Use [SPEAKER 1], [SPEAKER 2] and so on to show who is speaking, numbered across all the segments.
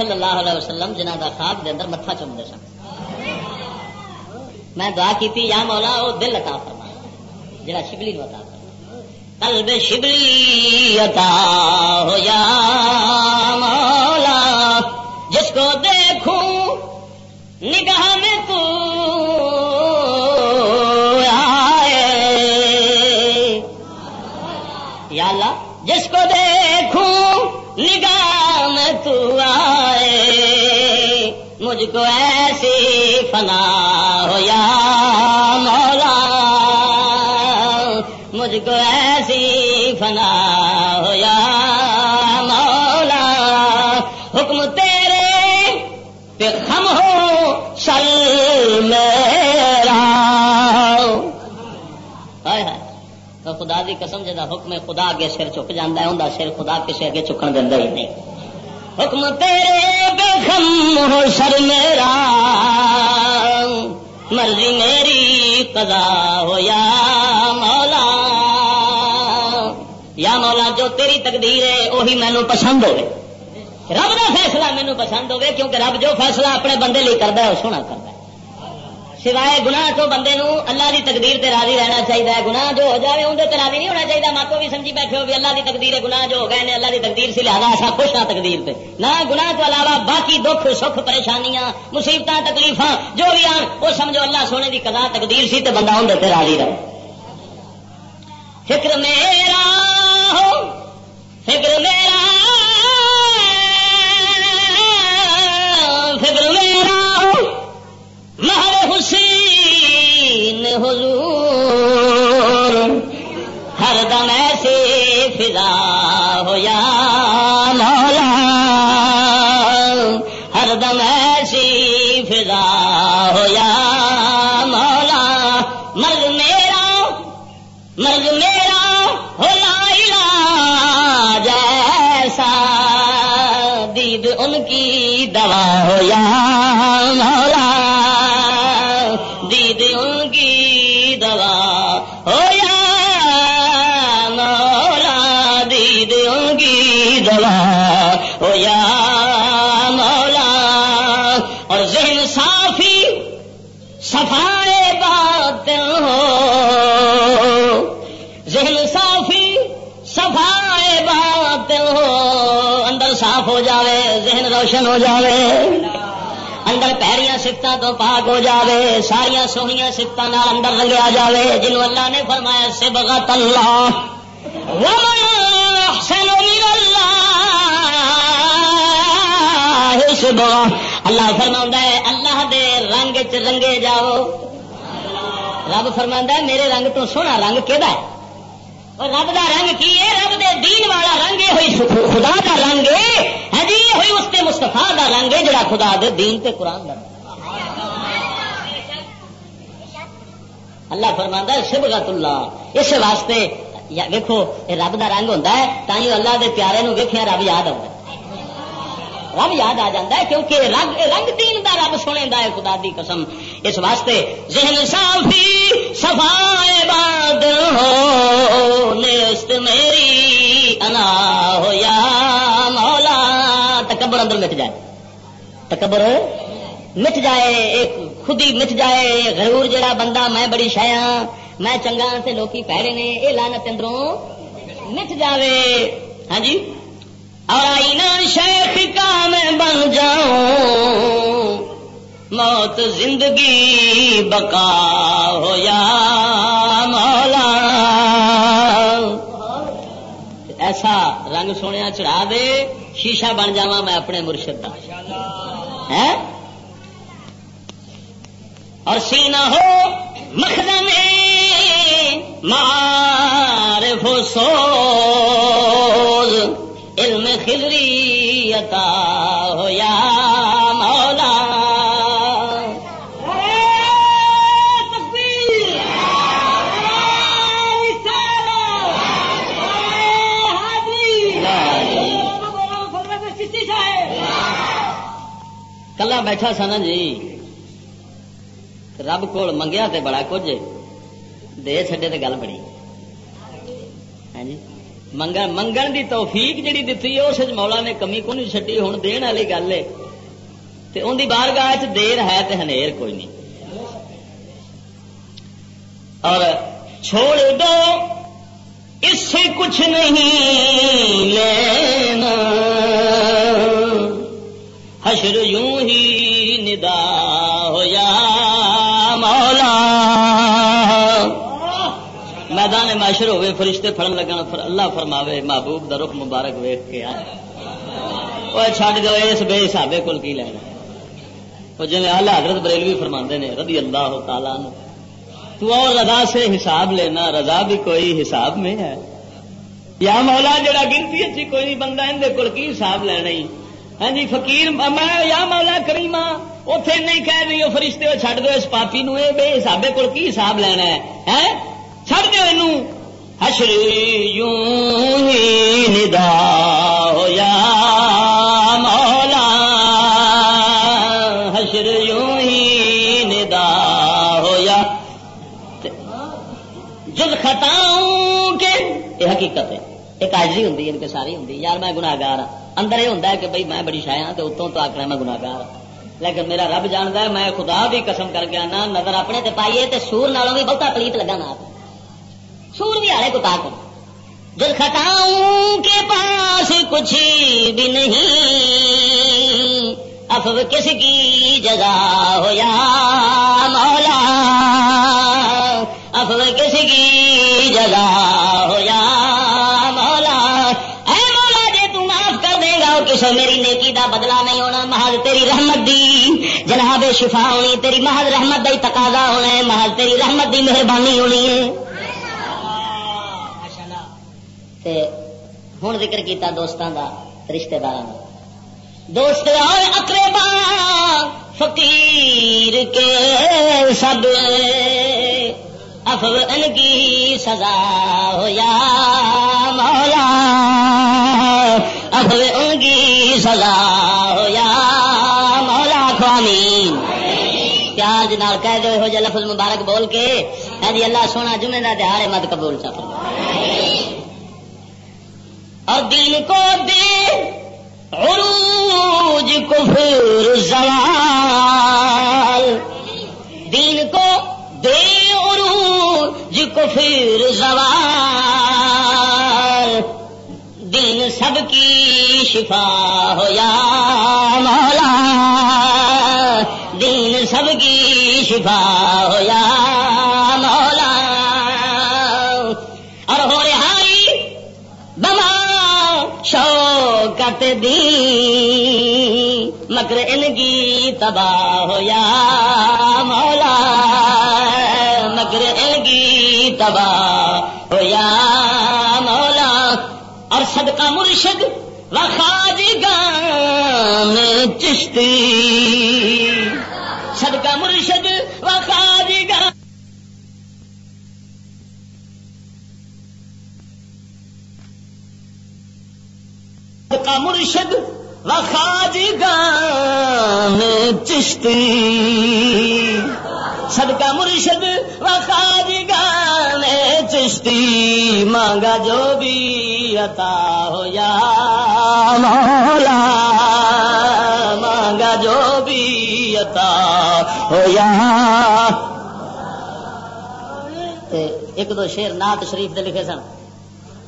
[SPEAKER 1] صلی اللہ علیہ وسلم جنہ کا خواب دے اندر متھا چومتے سن۔ میں دعا کی یا مولا وہ دل عطا فرما جڑا شبلی نو عطا فرما قلب شبلی عطا ہو یا مولا، جس کو دیکھوں، نگاہ میں تو یا اللہ، جس کو دیکھوں، نگاہ میں تو آئے۔ مجھ کو ایسی فنا ہو یا مولا، مجھ کو ایسی فنا ہو یا مولا، حکم تیرے پہ خم ہو چل میرا۔ خدا دی قسم جا حکم خدا اگے سر چک جانا ہے انہیں سر خدا کسی اگے چکن دینا ہی نہیں۔ حکم تیرے بے خم ہو سر میرا۔ مرضی میری قضا ہو یا مولا۔ یا مولا، جو تیری تقدیر ہے وہی مینو پسند ہوئے۔ رب کا فیصلہ مینو پسند ہوئے، کیونکہ رب جو فیصلہ اپنے بندے لی کرتا ہے وہ سونا کرتا ہے۔ سوائے گنا تو بندے نو اللہ دی تقدیر تے راضی رہنا چاہیے گنا جو ہو جائے اندر راضی نہیں ہونا چاہیے ماں کو بھی سمجھی بیٹھے ہو بھی اللہ دی تقدیر ہے گنا جو ہو گئے نے اللہ دی تقدیر سے لہٰذا ایسا خوش ہاں تقدیر پہ نہ گنا تو علاوہ باقی دکھ، سکھ، پریشانیاں مصیبت تکلیف جو بھی آن، وہ سمجھو اللہ سونے دی قضا تقدیر سی تے بندہ اندر تے راضی رہے۔ فکر میرا ہو، فکر میرا حضور ہر دم ایسے فضا ہو یا روشن ہو جاوے۔ اندر پیریاں سفتوں تو پاک ہو جاوے۔ ساریا سوہنیا سفتوں اندر رنگیا جاوے۔ جنہوں اللہ نے فرمایا، سبغت اللہ۔ ومن احسن من اللہ سبغا اللہ فرما ہے، اللہ دے رنگ چ رنگے جاؤ۔ رب فرما ہے، میرے رنگ تو سونا رنگ کہ رب دا رنگ کی ہے؟ رب دے دین والا رنگ ہوئی خدا دا رنگ ہے۔ ہاں جی ہوئی اس کے مستفا دا رنگ ہے جڑا خدا دے دین تے قرآن دا۔ اللہ فرماندا ہے سبغت اللہ اس واسطے ویکھو رب دا رنگ ہوتا ہے تھی اللہ دے پیارے نو ویکھیا رب یاد آتا رب یاد آ جاتا ہے کیونکہ رنگ رنگ دین دا رب سنے دا ہے، خدا دی قسم۔ اس واسطے ذہن صافی، صفائے باد ہو نیست میری انا ہو یا مولا، تکبر اندر مٹ جائے۔ تکبر مٹ جائے، ایک خود ہی مٹ جائے، غرور جڑا بندہ میں بڑی شایا ہاں، میں چنگا تے لوکی پیڑے نے یہ لانت اندروں مٹ جاوے۔ ہاں جی؟ اور آئینہ شیخ کا میں بن جاؤں، موت زندگی بقا ہو یا مولا۔ ایسا رنگ سونے چڑھا دے شیشہ بن جا میں اپنے مرشد کا اور سینہ ہو مخدم مار سوز علم خضری عطا بیٹھا سا نا جی۔ رب کو منگیا تے بڑا کچھ۔ دے چڈے تے گل بڑی۔ ہاں جی۔ منگن منگن دی توفیق جڑی دتی ہے، اس مولا نے کمی کو نہیں چڈی ہوں دن والی گل ہے۔ ان کی بارگاہ چ دیر ہے تو ہنیر کوئی نہیں۔ اور چھوڑ دو، اس سے کچھ نہیں۔ فرشتے فرم لگن اللہ فرماوے، محبوب دا رخ مبارک ویخ کے آ چڈ دو اس بے حسابے کول کی لینا جی آلہ حضرت بریلوی فرما نے رضی اللہ تعالیٰ تو اور رضا سے حساب لینا، رضا بھی کوئی حساب میں ہے۔ یا مولا جڑا گنتی اچھی کوئی نہیں بندہ اندر کول کی حساب لینا ہی؟ ہاں جی فقیر، میں یا مولا کریما اتے نہیں کہہ رہی وہ فرشتے ہو چڈ دو، اس پاپی نو بے حسابے کول کی حساب لینا ہے؟ چڑ دو یہ حشر یوں ہی ندا ہو یا مولا، حشر یوں ہی ندا ہو یا۔ جل خطاؤں کے، یہ حقیقت ہے۔ ایک آجری ہوں ان یعنی کے ساری ہوں یار میں گناگار ہوں اندر یہ ہوں کہ بھائی میں بڑی شایا ہاں، تو اتوں تو آخنا میں گناگار ہاں۔ لیکن میرا رب جانتا ہے، میں خدا بھی قسم کر کے آنا، نظر اپنے تے پائیے تے سور نالوں بھی بہت پلیت لگا نا سور بھی آئے کو پاک دل خطاؤں کے پاس کچھ بھی نہیں۔ افو کس کی جگہ ہو یا مولا؟ افو کس کی جگہ ہو یا مولا؟ اے مولا، جے تو معاف کر دے گا کسے میری نیکی دا بدلہ نہیں ہونا، محض تیری رحمت دی۔ جناب، شفا ہونی، تیری محض رحمت دا ہی تقاضا ہونا ہے، محض تیری رحمت دی مہربانی ہونی ہے۔ تے ہوں ذکر کیتا دوستان دا رشتہ دار دوست اور اقربا فقیر کے سب افو ان کی سزا ہو یا مولا۔ افو ان کی سزا ہو یا مولا۔ خوانی پیاز نال کہہ دو ہو جا لفظ مبارک بول کے جی اللہ سونا جمعے کا دہاڑے مت قبول چاہ اور دین کو دے عروج کفر زوال۔ دین کو دے عروج کفر زوال۔ دین سب کی شفا ہو یا مولا۔ دین سب کی شفا ہو یا شوکت دی۔ مکر ان کی تباہ ہو یا مولا۔ مکر ان کی تباہ ہو یا مولا۔ اور صدقہ مرشد و خاج گام چشتی۔ صدقہ مرشد کا مرشد وخاج گان چشتی۔ سب کا مرشد وخاج گان چشتی۔ مانگا جو بھی عطا ہو یا مولا، مانگا جو بھی عطا ہو یا۔ ایک دو شیر نات شریف دے لکھے سن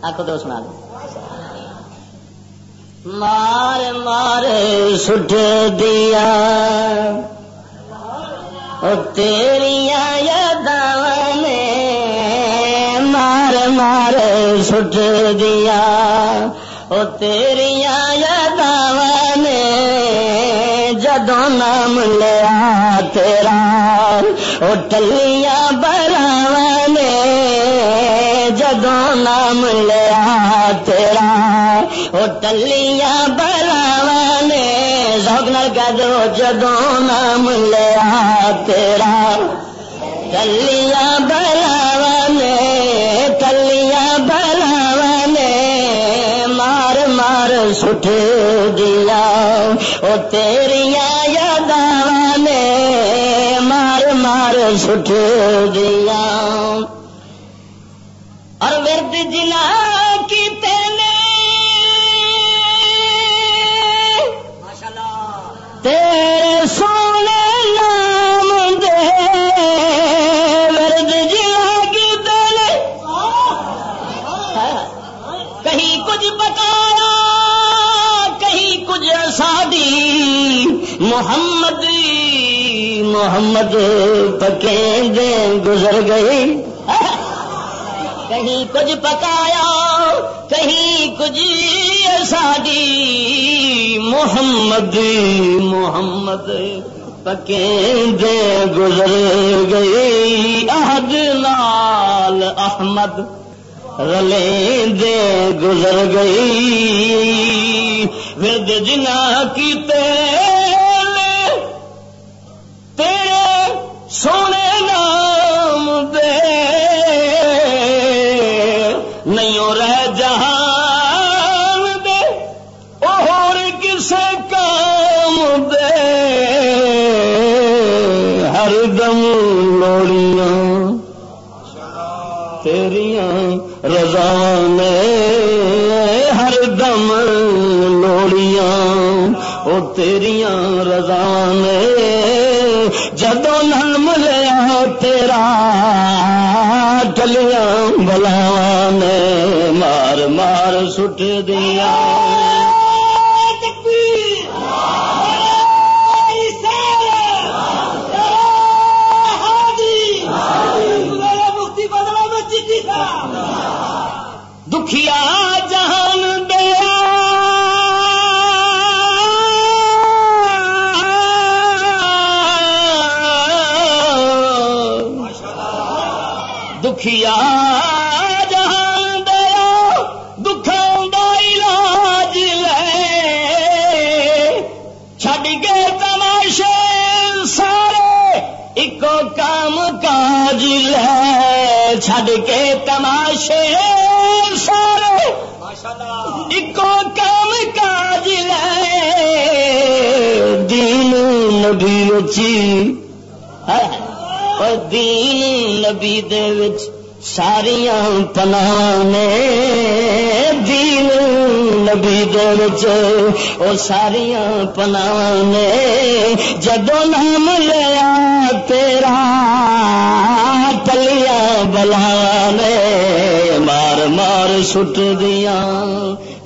[SPEAKER 1] آخو دو سنا دو مار مار سٹ دیا۔ تیریا یاد نے مار مار سٹ دیا۔ وہ تیریا یاد نے جدو نام لیا تیرا۔ وہ ٹلیاں براو نے جدو نام لیا تیرا وہ ٹلیاں براو نے سوگنر کا دو جدو نام لیا تیرا۔ ٹلیاں براو نے، ٹلیاں براو نے، مار مار سٹ دیا۔ وہ تیریا یاد نے، مار مار سٹ دیا۔ اور ورد جلا کی تیرے تیرے سونے نام دے۔ ورد جلا کی تیرے۔ ہاں۔ کہیں کچھ بتایا کہیں کچھ سادی محمد محمد پکے دے گزر گئی۔ کہیں کچھ پکایا، کہیں کچھ ساڈی۔ محمد محمد پکے دے گزر گئی۔ عہد لال احمد رلے دے گزر گئی۔ ورد جنا کی تیریاں رضا نے ہر دم لوڑیاں۔ وہ تیریاں رضا نے جدو نلم لیا تیرا ٹلیاں بلا نے مار مار سٹ دیا دکھیا جہان دیا دکھوں کا علاج لے۔ چھڈ کے تماشے سارے ایکو کام کاج لے۔ چھڈ کے تماشے سارے ایکو کام کاج لے۔ دین نبی رچی دین نبی دے وچ ساریاں پنانے دین نبی دے وچ او ساریاں پنانے جدو نام لیا تیرا تلیاں بلانے مار مار سٹ دیا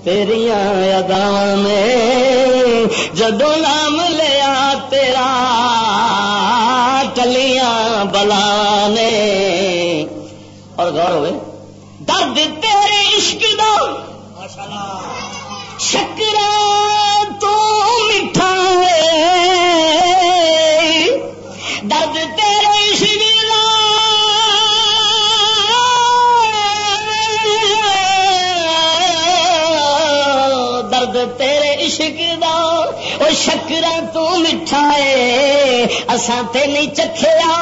[SPEAKER 1] تیریاں یاداں نے۔ جدو نام لیا ٹلیاں بلانے۔ اور غور ہوئے، درد تیرے عشق دا۔ شکرا تو میٹھا ہے۔ درد تیرے عشق دا۔ درد تیرے عشق دا۔ وہ شکرا تو میٹھا ہے۔ اساں تے نہیں چکھیا،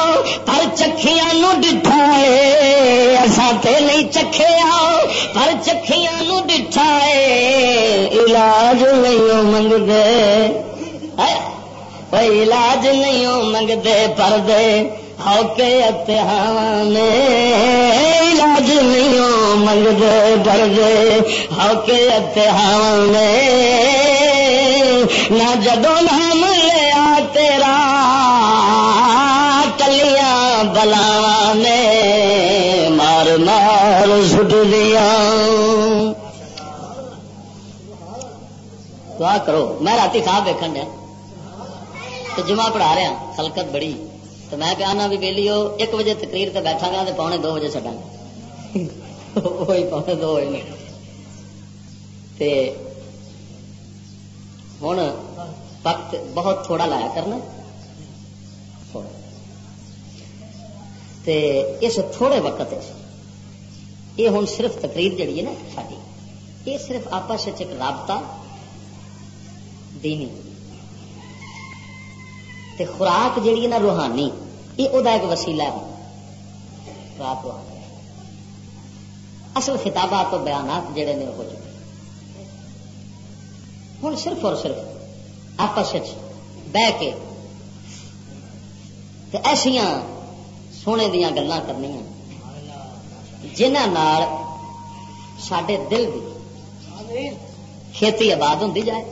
[SPEAKER 1] پر چکھیاں نو ڈٹھا ہے اساں تے نہیں چکھیا، پر چکھیاں نو ڈٹھا ہے علاج نہیں منگ دے کوئی علاج نہیں منگتے پر دے ہو کے اتحان علاج نہیں منگتے پر دے ہو کے اتحان نہ جدو نام لیا کلیاں بلانے مار مار سٹ دیا دعا کرو میں رات خواب دیکھن دیا تو جمعہ پڑھا رہا خلقت بڑی، تو میں کہنا بھی ویلی ہو، ایک بجے تقریر تے بیٹھا گا تو پونے دو بجے چڈا گا وہی پونے دو ہوئے تے ہوں وقت بہت تھوڑا لایا کرنا تے اس تھوڑے وقت یہ ہوں صرف تقریر جڑی ہے نا ساری یہ صرف آپس ایک رابطہ دینی۔ تے خوراک جیڑی ہے نا روحانی، یہ وہ ایک وسیلہ ہے۔ خوراک روحانی۔ اصل خطابات و بیانات جڑے نے ہو چکے۔ ہوں صرف اور صرف آپس بہ کے تے ایسیاں سونے دیا گلیں کرنی جنہ سڈے دل کی کھیتی آباد ہوتی جائے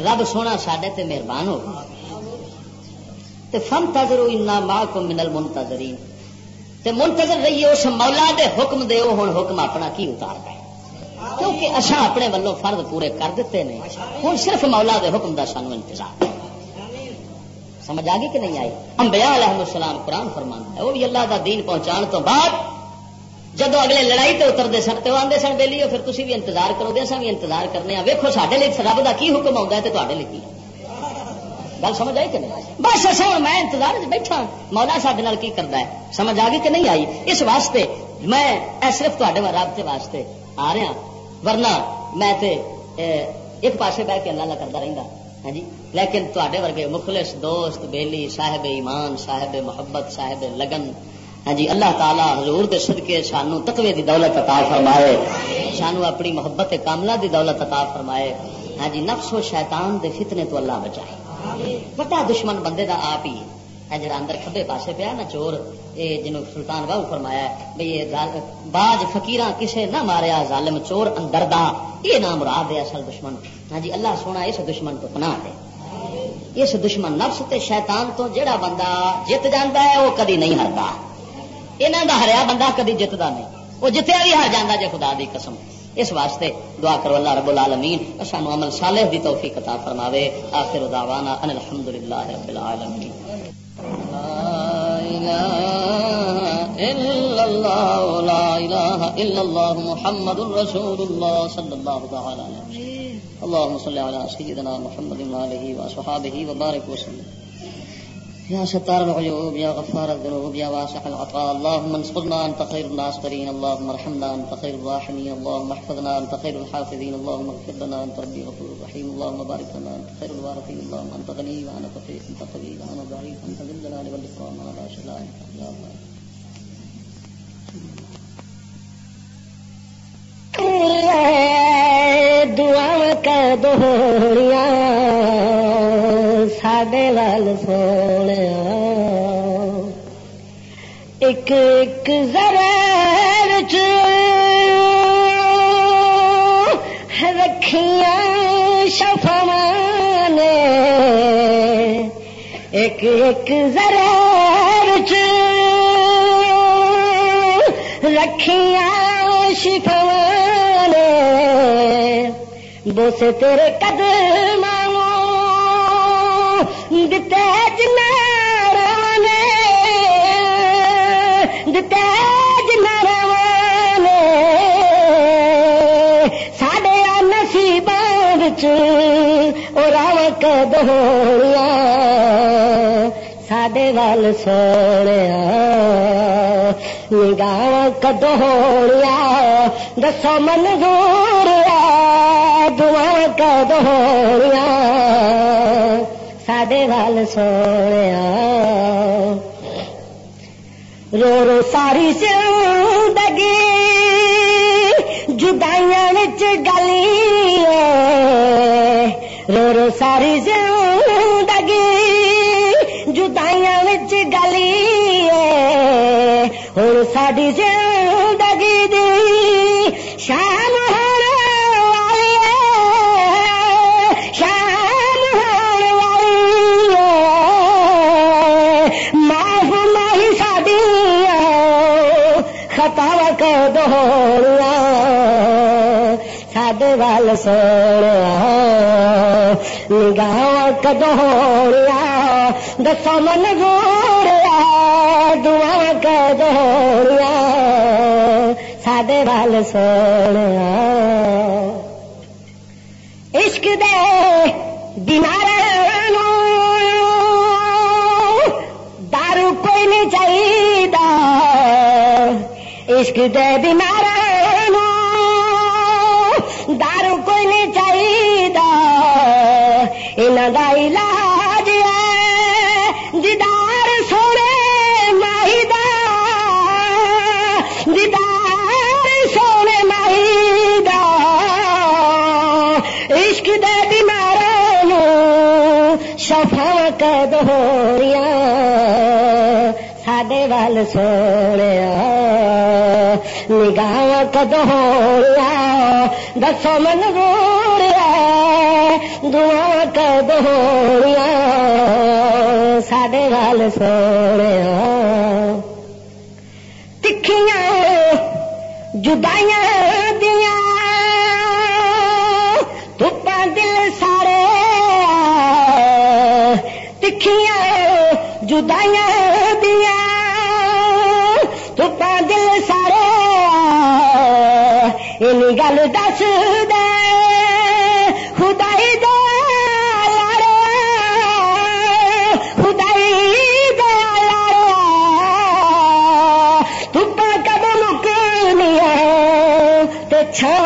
[SPEAKER 2] رب سونا سڈے تے مہربان ہو فن تذر ماں کو منل منتظری منتظر رہیے اس مولا دے حکم دے ہوں حکم اپنا کی اتار ہے کیونکہ اصا اپنے ولوں فرد پورے کر دیتے ہیں ہوں صرف مولا دے حکم دا سانو انتظار سمجھ آ گئی کہ نہیں آئی؟ امبیا علیہ السلام قرآن فرمانا ہے، وہ بھی اللہ دا دین پہنچان تو بعد جدو اگلے لڑائی تے اترتے سن تو آدھے سن بے لیو پھر تھی بھی انتظار کرو، دے سا بھی انتظار کرنے ویکو سارے لیے رب کا کی حکم آتا ہے تو تے لیے گل سمجھ آئی کہ نہیں؟ بس اصل ہوں میں انتظار بیٹھا مولا سڈے کی کرتا ہے؟ سمجھ آ گئی کہ نہیں آئی؟ اس واسطے میں صرف تے رابطے واسطے آ رہا ہاں۔ ورنہ میں تے ایک پاسے بہ کے اللہ کرتا رہتا ہاں جی؟ لیکن تے ورگے مخلص دوست بیلی صاحب ایمان صاحب محبت صاحب لگن ہاں جی؟ اللہ تعالیٰ حضور دے صدقے سانو تقوی دی دولت عطا فرمائے سانو اپنی محبت کاملہ دی دولت عطا فرمائے ہاں جی؟ نفس و شیطان دے فتنے تو اللہ بچائے۔ بڑا دشمن بندے دا آپ ہی جڑا اندر کھبے پاسے پیا نا چور یہ جنوب سلطان باہو فرمایا بھائی یہ باج فکیر کسے نہ ماریا، ظالم چور اندر دا۔ یہ نام مراد ہے اصل دشمن۔ ہاں جی اللہ سونا اس دشمن تو پناہ دے۔ اس دشمن نفس تے شیطان تو جڑا بندہ جت جانا ہے، وہ کدی نہیں ہرتا یہاں کا ہریا بندہ کدی جتتا نہیں۔ وہ جتیا بھی ہر جانا جی خدا دی قسم۔ اس واسطے دعا کرو اللہ رب العالمین سانو عمل صالح دی توفیق عطا فرماوے۔ آخر دعوانا ان الحمدللہ رب العالمین۔ إلا الله، لا إله إلا الله محمد رسول الله صلى الله تعالى عليه وسلم. اللهم صل على سيدنا محمد وآله اصحابه وبارك وسلم. يا ستار العيوب، يا غفار الذنوب، يا واسع العطاء، اللهم انصرنا انت خير الناصرين، اللهم ارحمنا انت خير الراحمين، اللهم احفظنا انت خير الحافظين، اللهم اغفر لنا انت ربي غفور رحيم اللهم بارك لنا انت خير الوارثين، اللهم انت غني وانا فقير انت قوي وانا ضعيف انت ذو الجلال والاكرام لا شلاء انت يا الله. دعا کا دوڑیاں ساڈے وال سونے ایک ایک ذرا رکھیاں شفا نے ایک ایک ذرا رکھیاں شفا نے بوسے تیرے قدم تیج ناران تیج ناران ساڈے نصیب راوک دہوڑیا ساڈے وال سونے نگاہ کدوڑیا دسو من گوریا دعا کدوڑیا ساڈے وال سونے رو رو ساری زندگی جدائیاں گلی رو رو ساری ساڈے وال سوڑیا نگاہ کدوڑیا دسا من گوریا دعا کدوڑیا ساڈے وال سوڑیا عشق دے بیمار دارو کوئی نہیں چاہیے کا علاج ہے۔ دیدار سونے ماہی دا دیدار سونے ماہی دا عشق دے بیماروں شفا کد ہو ساڈے وال سونے کدو دسو من گوریا دعا کد ساڈے وال سونے تکھیاں جدائیاں دیا دھوپا دل سارے تکھیاں جدائیاں گل دس دے خدائی دے لڑے خدائی دے مکنی ہے تو چھا